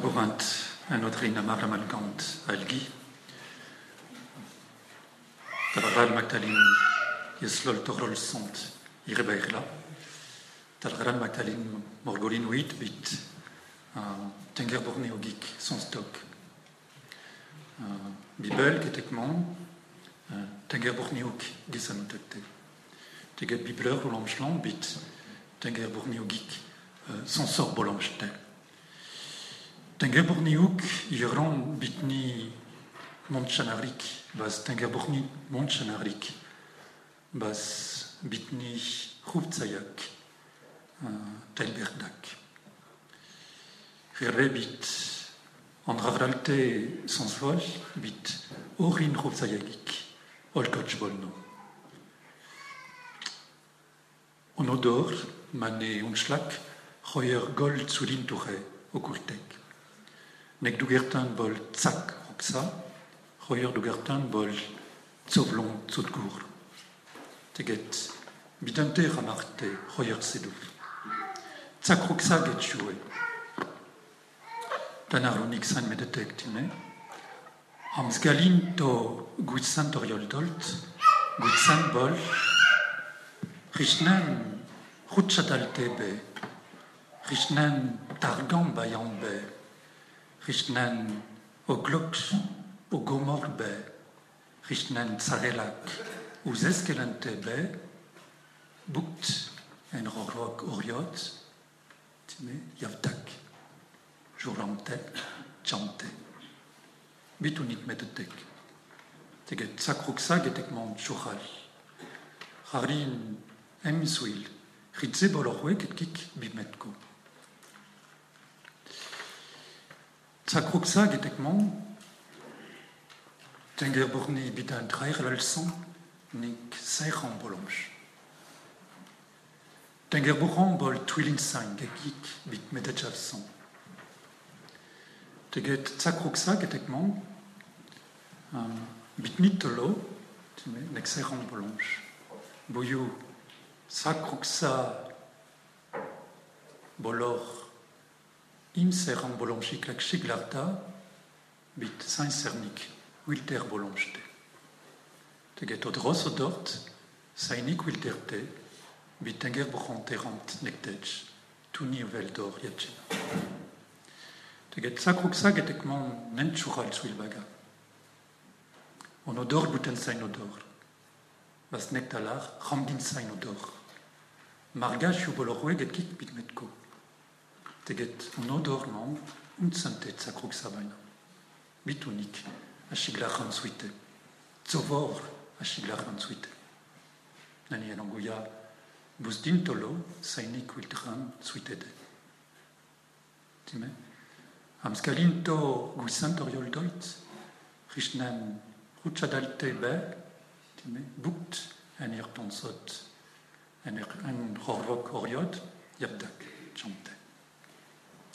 laborant un autre inamar amalgant algi. Talaral Magdalene yeslol torol sont irebairla. Talaral Magdalene morgolin wit bit tenger bornéogik son stock. Bibel ketekman tenger bornéog gisanotete. Teget bibleur rolamchlan bit tenger bornéogik son sort bolamchte. Tengerborniuk iran bitni montchanarik bas tengerborni montchanarik bas bitni ruptsayak telberdak. Rere bit andravralte sensval bit orin ruptsayagik olkoch bolno. Onodor mane unschlak royer gold toure okultek. Nek bol tsak roksa, royer dugertan bol tsovlon tsutgur. Teget, bidante ramarte royer sedou. Tsak roksa get choué. Tanaronik san medetek time. Hams galin to gutsan toriol dolt, gutsan bol, Rishnan rutshadalte be, Rishnan targam bayan be, Rishnan ogloks ogomor be, Rishnan tsarelak uzeskelante be, Bukt en rorok oriot, Time yavdak, Jurante, chante. Bitunik medetek. Teget sakruksa getekman chural. Harin emsuil, ritze bolorwe ketkik bimetko. Tsakruksa getekman, tenger borni bidan trair lalsan, nik seiran bolomch. Tenger boran bol twilin sang gekik bit medetjavsan. Teget tsakruksa getekman, bit nitolo, nek seiran bolomch. Boyou sakruksa bolor imseran bolomchik lak chiglarda bit sainsernik wilter bolomchte. Teget od ros o dort sainik wilterte bit tenger bochant terant nektech tuni uvel dor yatchena. Teget sakruksa getekman nenchural. On odor buten sain odor. was nektalar ramdin sain odor. Marga siu bolorwe get kik bit metko. Teget un odor man un santet sakruk sabaina. Bit unik a chiglach an suite. Zovor a chiglach an suite. Nani en angoya bus din tolo sainik wiltran suite de. Time? Am skalin to gusant oriol doit, Rishnan ruchadalte be, time, bukt en ir pensot, en en rorvok oriot, yabdak, chante.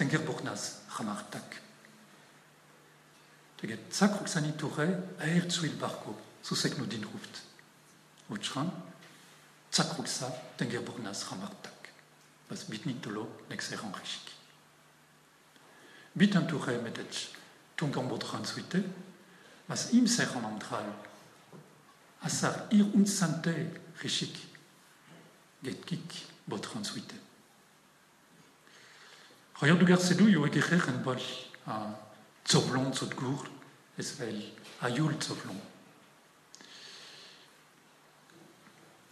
tenger bornas, ramartak. Teget, sakruk sani toure, aer tsuil barko, susek no din ruft. Utran, sakruk sa, tenger bornas, ramartak. Bas bitni tolo, nek seran rishik. Bit un toure medetch, tungan bodran suite, im asar ir get kik bodran suite. Royer du yo egerer en bol a tzovlon zot gour, esvel a yul tzovlon.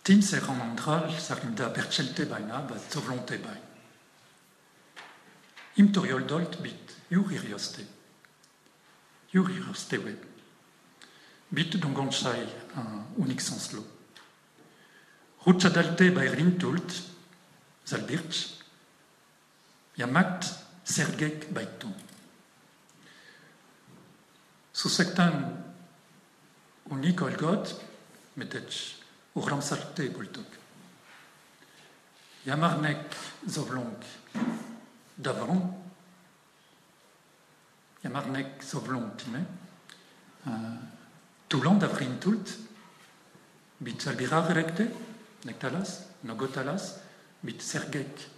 Tim seran antral, sarim da perchelte baina, ba tzovlonte bain. Im toriol dolt bit, yur irioste. Yur irioste we. Bit don gonchai un unik senslo. Rutsa dalte ba erin tult, yamat sergek baiton. Sous certains unique olgot, metech, u ramsarte bultok. Yamarnek zovlonk davron, Yamarnek zovlonk time, Toulon davrin tult, bit salbirar erekte, nektalas, nogotalas, bit sergek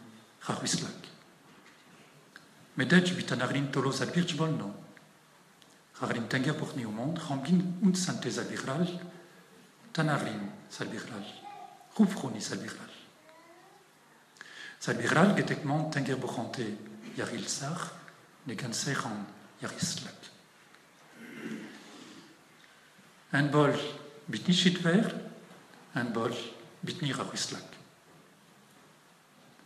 roni, raruislak. Medej bitanarin tolo zadbirch bol non. Au monde, rambin und sante salviral, tanarin salviral, rufroni salviral. Salviral getekman tenger bochante yaril sar, seran yarislak. Un bol bitni un bol bitni raruslak.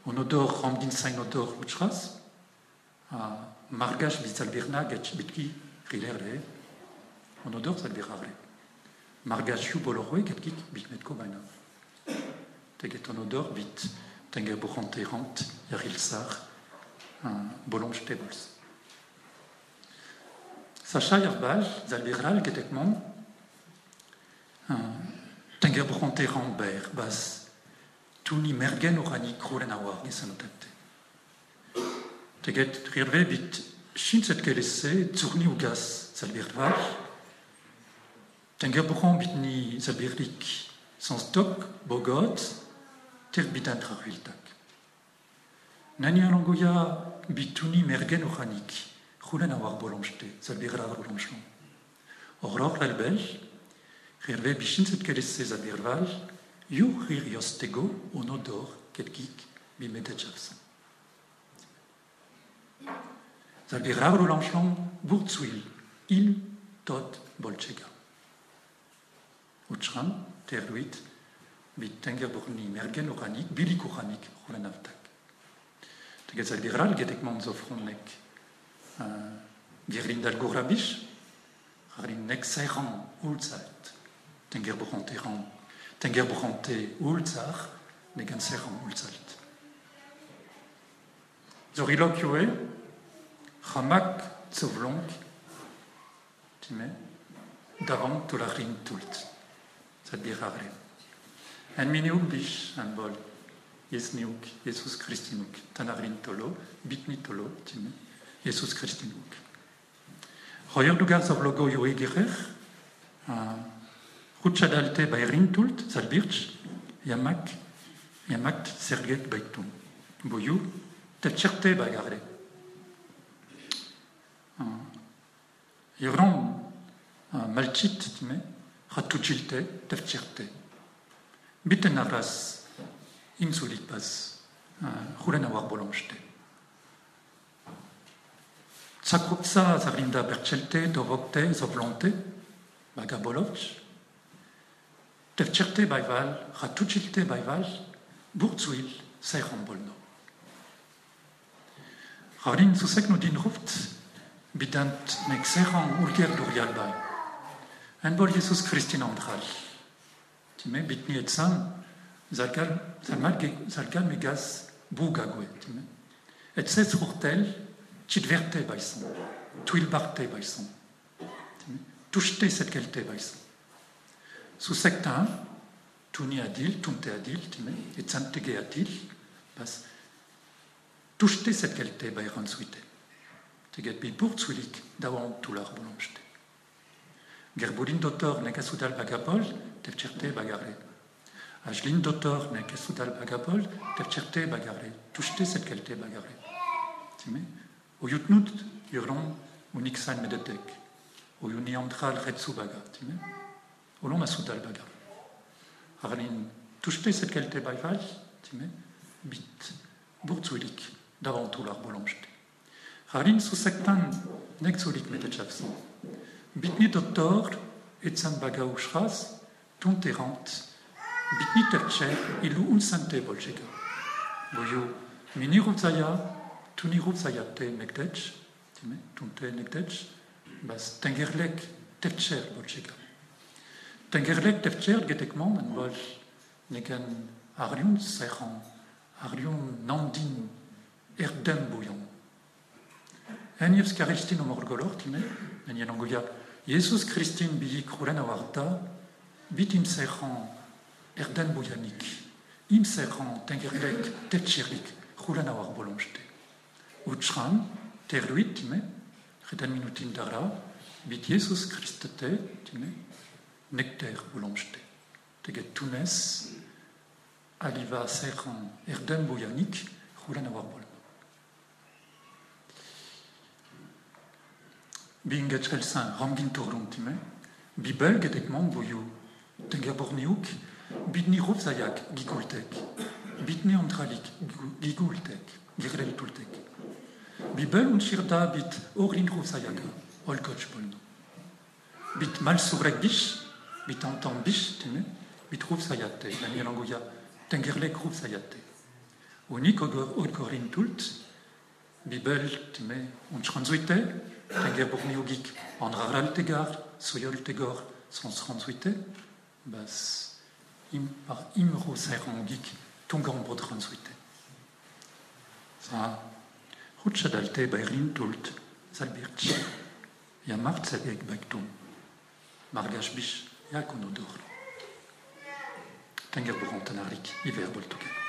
On odor rambin sain odor uchras, margash bisalbirna get bitki rilerde, on odor salbirare. Margashu bolorwe ketkik bikmet kobaina. Teget on odor bit tenger buchante rant yaril sar, bolonge tables. Sacha yarbal, zalbiral getekman, tenger buchante rant ber, bas, tuni mergen orani krolen awar gesanotate. Teget rirve bit Shinset kelesse, zurni ugas salbirvar, tenger buchon bitni salbirlik, sans stok, bogot, ter bitan trahuiltak. Nani alangoya bituni mergen oranik, roulen awar bolonjte, salbirrar bolonjlon. Orlor l'albel, rirve bishinset kelesse salbirval, yostego, onodor, kelkik, bimedetjavsan. Zalbirar l'enchant Burzwil, il tot bolchega. Uchran, terluit, bit tenger burni mergen oranik, bilik oranik, rolanavtak. Teget zalbiral getekman zofronek, gerlin dal gorabish, ralin nek sairan ulzait, tenger burante ran, tenger burante ulzar, negan sairan ulzait. Zorilok Ramak zovlonk, time, davant to la rin tult. Ça dit rare. En miniuk bish, en bol, yes niuk, Jesus Christinuk, tanarin tolo, bitni tolo, time, Jesus Christinuk. Royer dugar zovlogo yoe gerer, Rutschadalte bei Rintult, Salbirch, Yamak, Yamak Serget Baitum. Boyou, Tetcherte Bagare. Iran malchit time ratuchilte tefchirte. Bitten aras insulik pas hulen awar bolonjte. Tsakupsa zarinda berchelte dovokte zovlonte bagabolovch. Tefchirte baival ratuchilte baival burzuil seichon bolno. Rarin susek no din ruft bidant nek serran ulger durial bai. En bol Jesus Christin andral. Time bitni et san, zalgal, zalgal megas bougague. Time. Et ses urtel, chit verte bai son. Tuil barte bai son. Touchete set kelte bai son. Sous sectain, tuni adil, tunte adil, time, et santege adil, bas, touchete set kelte bai ran suite. teget bi burtzulik dawan tular bolonjte. Gerbolin dotor nek asudal bagapol, tefcherte bagare. Ajlin dotor nek asudal bagapol, tefcherte bagare. Tushte set kelte bagare. Time? O yutnut yurlon uniksan medetek. O yuni antral retsu baga. Time? O lon asudal bagare. Arlin tushte set kelte bagare. Time? Bit. Burtzulik dawan tular bolonjte. Harin su sektan nek zulik mit etchafsi. Bitni doktor, et Baga ushras, ton terrant, bitni tercher, ilu un sante bolchega. Boyo, mini rupzaya, tuni rupzaya te megdech, time, tunte negdech, bas tengerlek tercher bolchega. Tengerlek tercher getekman, en bol, negen ariun serran, ariun nandin, erdem bouillon. Enievs karistin o morgolor, time, en yanangoya, Jesus Christin bi krulen awarta, bit im serran erden boyanik, im serran tengerlek tetchirlik, krulen awar bolonjte. Utschran, time, reden minutin dara, bit Jesus Christete, time, nekter bolonjte. Teget tunes, aliva serran erden boyanik, krulen awar bolonjte. Binget elsan rangin torluntime, bibel gedekman boyu, tenger borniuk, bitni zayak gigultek, bitni antralik gigultek, girel tultek. Bibel un shirda bit orlin zayaga, olkoch bolno. Bit mal bish, bit antan bish, time, bit rufzayate, la langoya, tengerlek rufzayate. Unik olkorin tult, bibel, time, un shranzuite, Tenger borniogik an raral tegar, soyol tegor sans ranzuite, bas im, par imro serangik tongan bod ranzuite. Sa rutschadalte bairin tult, salbirch, ya mart sadek baktum, margash bish, ya konodor. Tenger borantanarik, hiver boltoken.